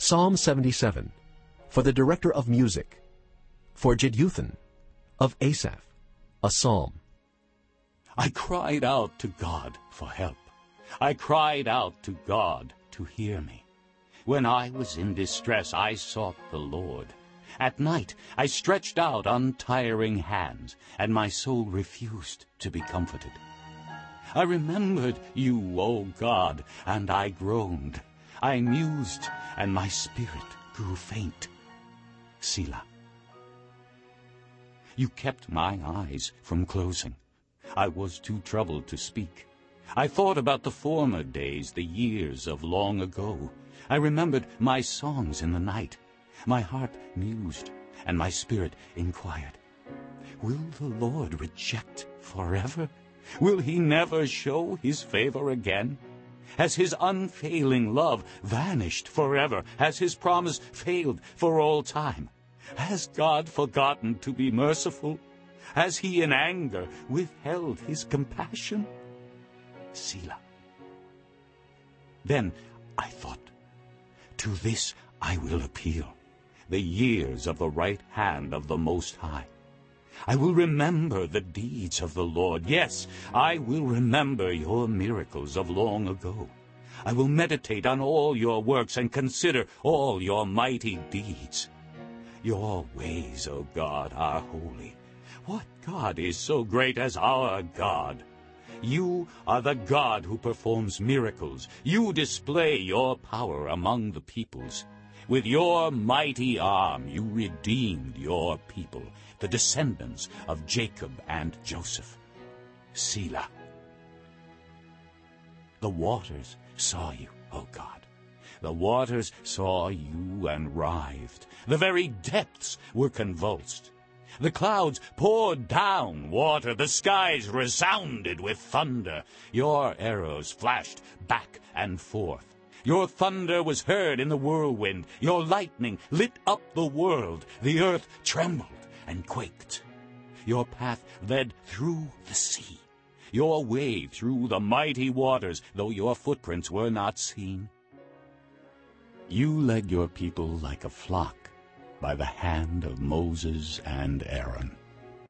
Psalm 77, for the director of music, for Jeduthun, of Asaph, a psalm. I cried out to God for help. I cried out to God to hear me. When I was in distress, I sought the Lord. At night I stretched out untiring hands, and my soul refused to be comforted. I remembered you, O God, and I groaned. I mused, and my spirit grew faint. Selah. You kept my eyes from closing. I was too troubled to speak. I thought about the former days, the years of long ago. I remembered my songs in the night. My heart mused, and my spirit inquired, Will the Lord reject forever? Will he never show his favor again? Has his unfailing love vanished forever? Has his promise failed for all time? Has God forgotten to be merciful? Has he in anger withheld his compassion? Selah. Then I thought, To this I will appeal the years of the right hand of the Most High. I will remember the deeds of the Lord. Yes, I will remember your miracles of long ago. I will meditate on all your works and consider all your mighty deeds. Your ways, O God, are holy. What God is so great as our God? You are the God who performs miracles. You display your power among the peoples. With your mighty arm you redeemed your people, the descendants of Jacob and Joseph. Selah. The waters saw you, O God. The waters saw you and writhed. The very depths were convulsed. The clouds poured down water. The skies resounded with thunder. Your arrows flashed back and forth. Your thunder was heard in the whirlwind. Your lightning lit up the world. The earth trembled and quaked. Your path led through the sea. Your way through the mighty waters, though your footprints were not seen. You led your people like a flock by the hand of Moses and Aaron.